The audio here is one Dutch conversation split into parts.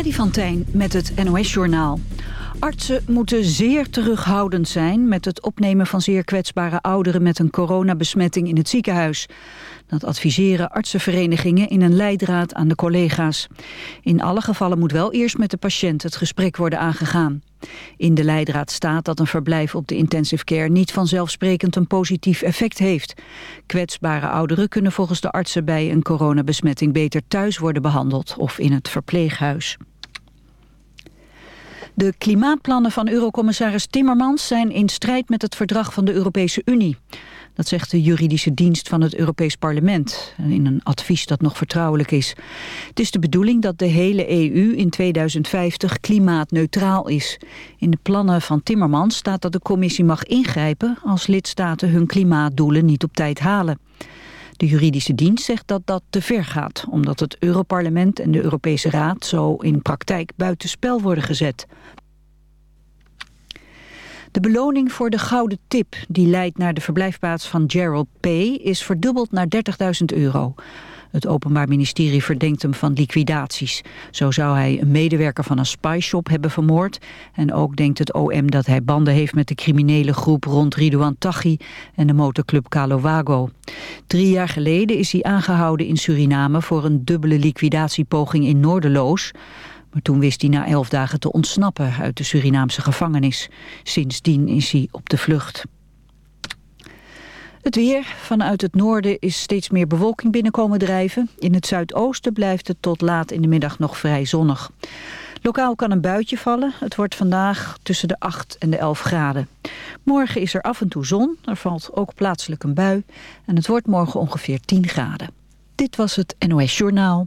Freddy van Tijn met het NOS-journaal. Artsen moeten zeer terughoudend zijn met het opnemen van zeer kwetsbare ouderen met een coronabesmetting in het ziekenhuis. Dat adviseren artsenverenigingen in een leidraad aan de collega's. In alle gevallen moet wel eerst met de patiënt het gesprek worden aangegaan. In de leidraad staat dat een verblijf op de intensive care niet vanzelfsprekend een positief effect heeft. Kwetsbare ouderen kunnen volgens de artsen bij een coronabesmetting beter thuis worden behandeld of in het verpleeghuis. De klimaatplannen van eurocommissaris Timmermans zijn in strijd met het verdrag van de Europese Unie. Dat zegt de juridische dienst van het Europees Parlement in een advies dat nog vertrouwelijk is. Het is de bedoeling dat de hele EU in 2050 klimaatneutraal is. In de plannen van Timmermans staat dat de commissie mag ingrijpen als lidstaten hun klimaatdoelen niet op tijd halen. De juridische dienst zegt dat dat te ver gaat, omdat het Europarlement en de Europese Raad zo in praktijk buitenspel worden gezet. De beloning voor de gouden tip, die leidt naar de verblijfplaats van Gerald P., is verdubbeld naar 30.000 euro. Het Openbaar Ministerie verdenkt hem van liquidaties. Zo zou hij een medewerker van een spyshop hebben vermoord. En ook denkt het OM dat hij banden heeft met de criminele groep rond Ridouan Taghi en de motorclub Calowago. Drie jaar geleden is hij aangehouden in Suriname voor een dubbele liquidatiepoging in Noorderloos. Maar toen wist hij na elf dagen te ontsnappen uit de Surinaamse gevangenis. Sindsdien is hij op de vlucht. Het weer. Vanuit het noorden is steeds meer bewolking binnenkomen drijven. In het zuidoosten blijft het tot laat in de middag nog vrij zonnig. Lokaal kan een buitje vallen. Het wordt vandaag tussen de 8 en de 11 graden. Morgen is er af en toe zon. Er valt ook plaatselijk een bui. En het wordt morgen ongeveer 10 graden. Dit was het NOS Journaal.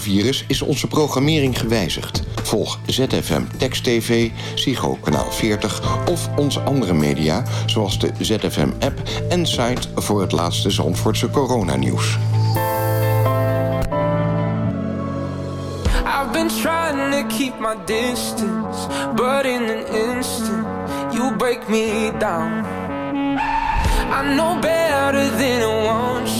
Coronavirus is onze programmering gewijzigd. Volg ZFM Text TV, Psycho Kanaal 40 of onze andere media... zoals de ZFM-app en site voor het laatste Zandvoortse coronanieuws. I've been trying to keep my distance, but in an instant, you break me down. I know better than I want you,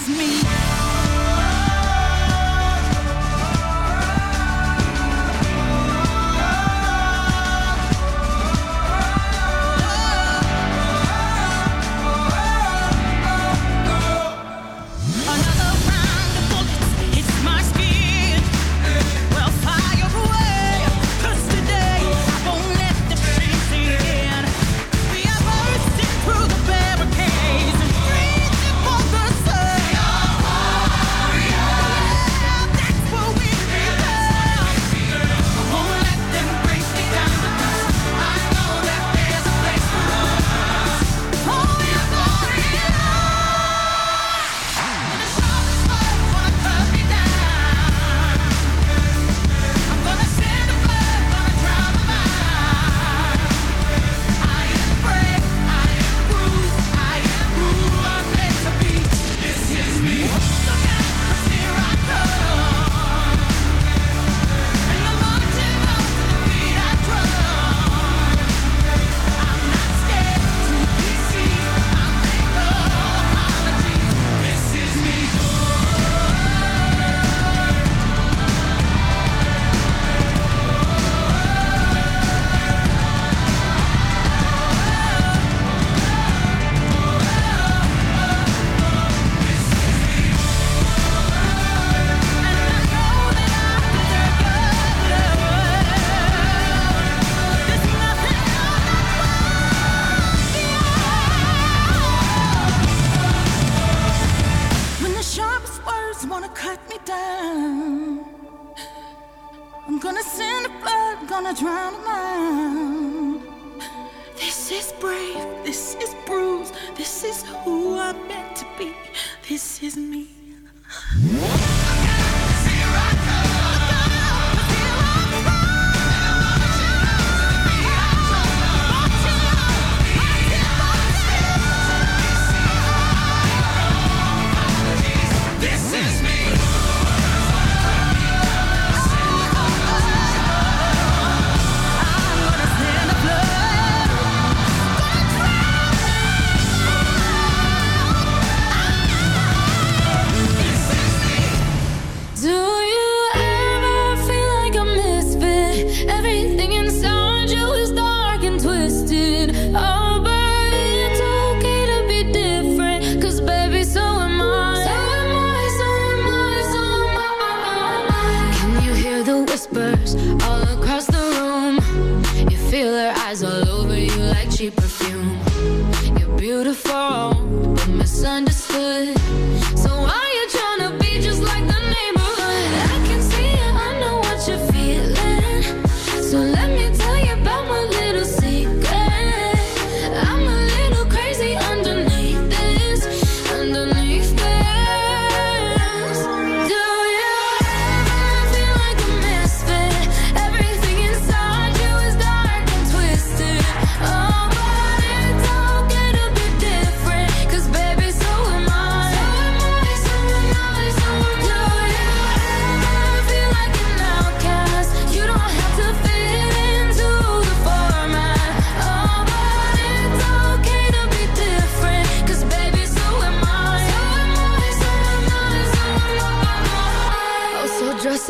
is me. Sickness in the blood gonna drown a mind. This is brave, this is bruised, this is who I'm meant to be, this is me.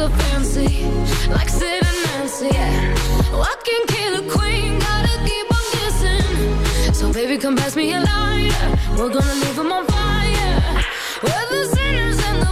so fancy, like Sid and Nancy. Yeah. Oh, I can kill a queen, gotta keep on guessing. So baby, come pass me a lighter. We're gonna leave 'em on fire. We're the sinners and the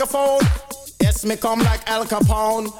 microphone. Yes, me come like Al Capone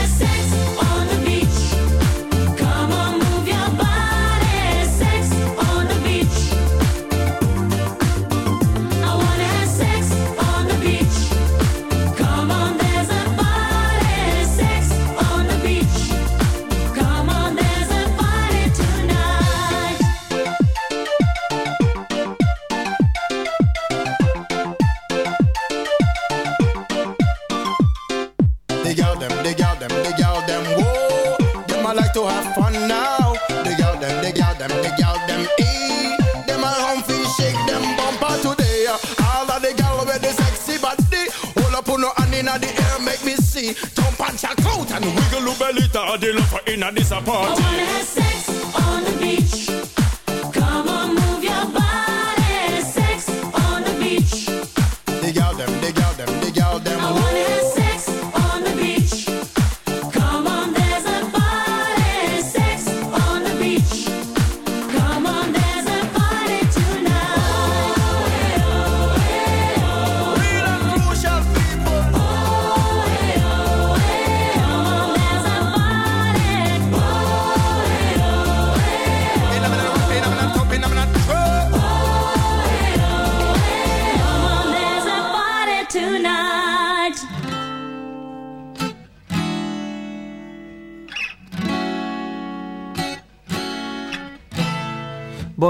Dig out them, dig out them, dig out them, whoa. Them I like to have fun now. Dig out them, dig out them, dig out them, ee. Them a humpy shake them bumper today. All of the gal with the sexy body. Hold up on no hand inna the air, make me see. Jump and check out and wiggle your belly the love inna this I party. wanna have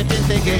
I didn't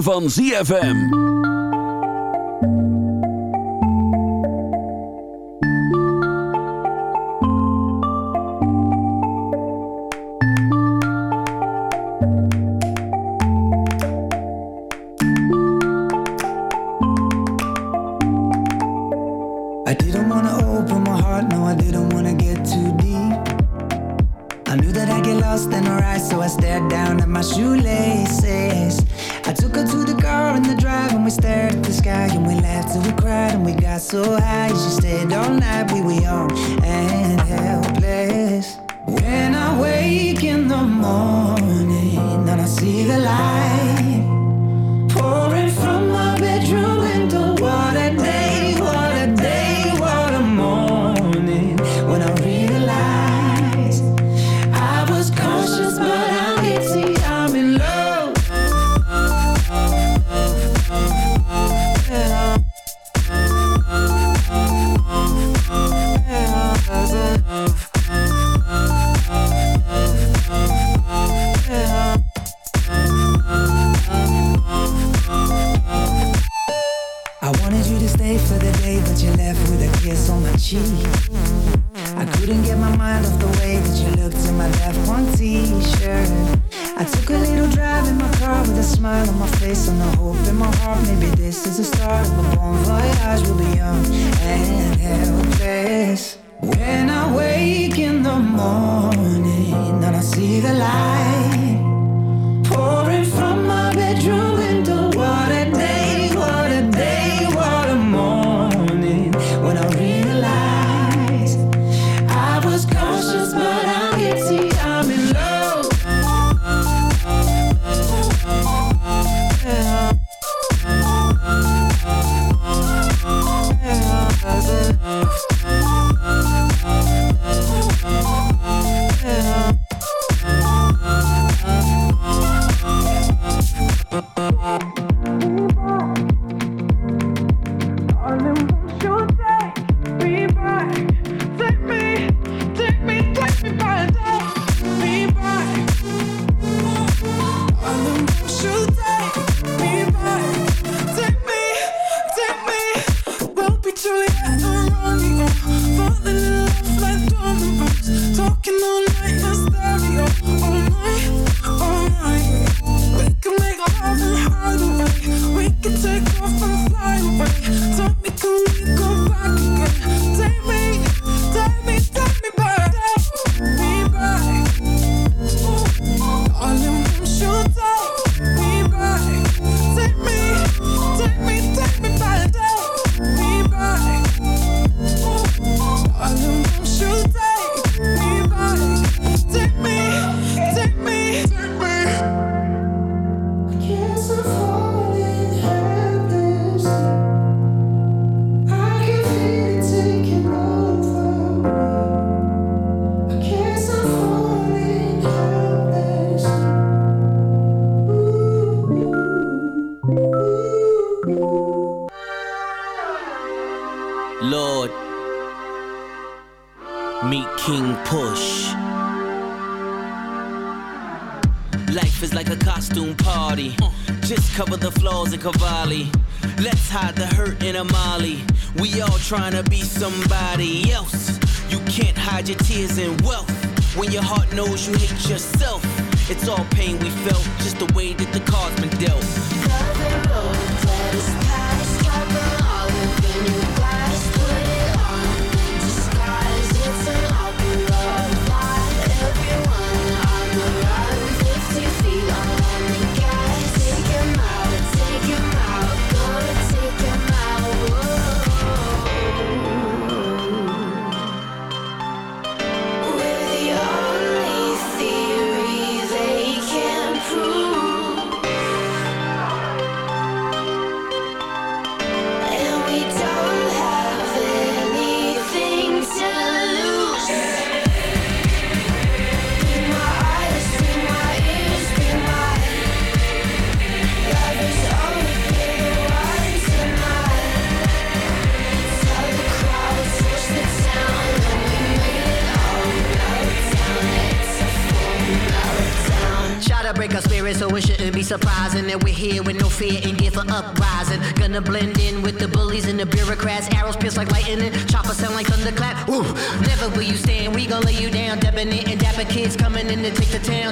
van ZFM. till we cried and we got so high. She stayed all night, we were young and helpless. When I wake in the morning and I see the light. place and a hope in my heart Maybe this is the start of a bon voyage. We'll be young and helpless. When I wake in the morning And I see the light surprising that we're here with no fear and give for uprising. Gonna blend in with the bullies and the bureaucrats. Arrows pierce like lightning, chopper sound like thunderclap. Ooh, never will you stand. We gon' lay you down. Debonair and dapper kids coming in to take the town.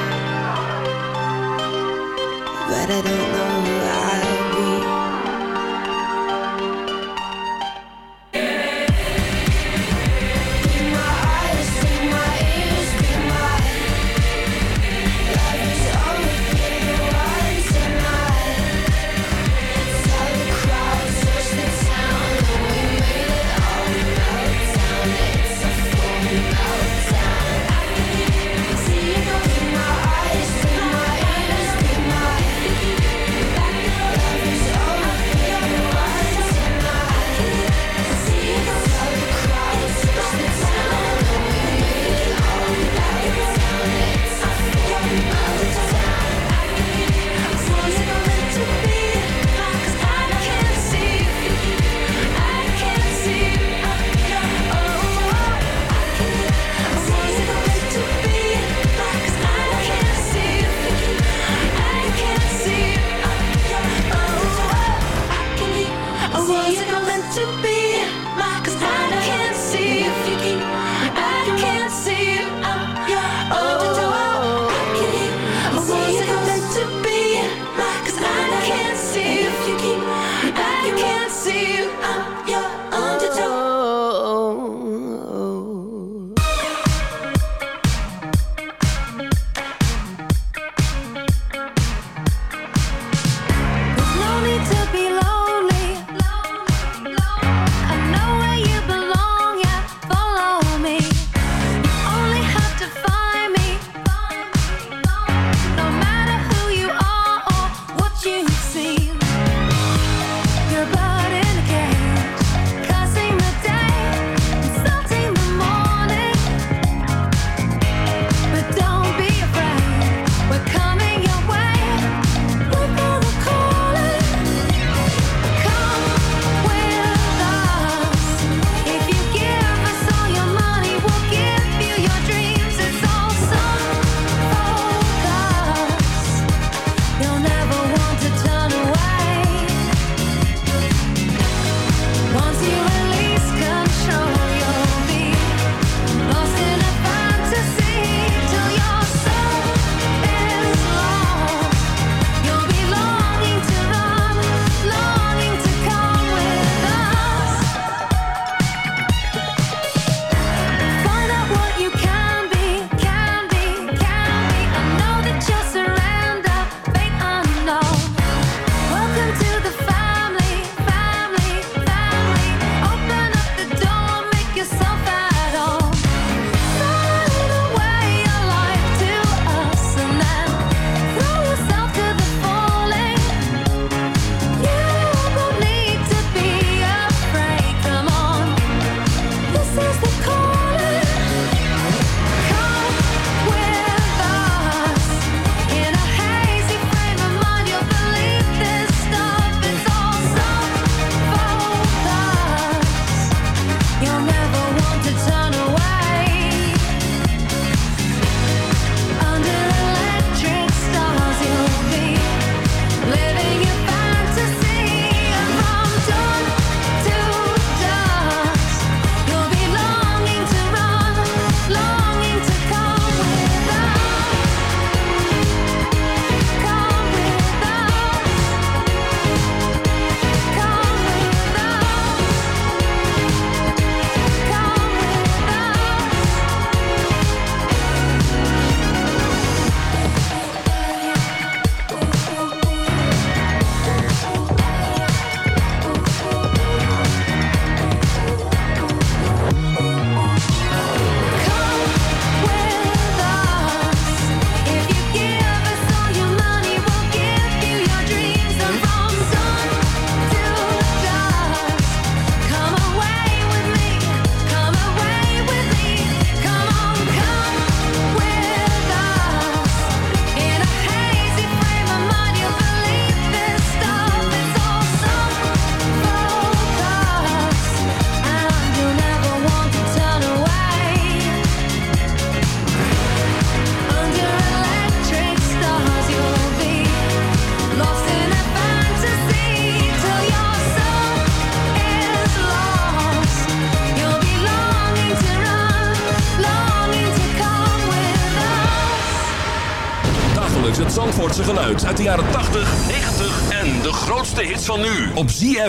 I don't know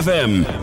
ZFM.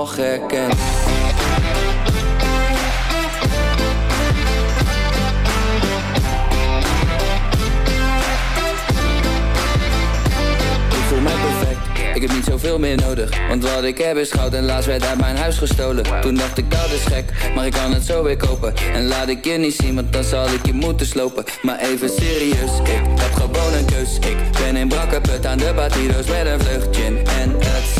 Morgen nog herkent. Ik voel mij perfect, ik heb niet zoveel meer nodig. Want wat ik heb is goud en laatst werd uit mijn huis gestolen. Toen dacht ik dat is gek, maar ik kan het zo weer kopen. En laat ik je niet zien, want dan zal ik je moeten slopen. Maar even serieus, ik heb gewoon een keus. Ik ben in brakke put aan de batido's met een vlucht gin En het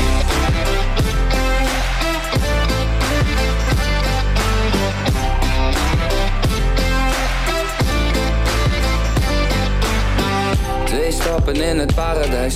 Stappen in het paradijs,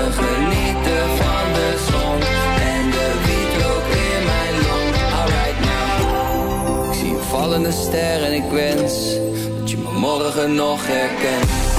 vallende ster en ik wens dat je me morgen nog herkent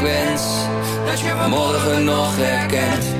wens dat je me morgen nog herkent.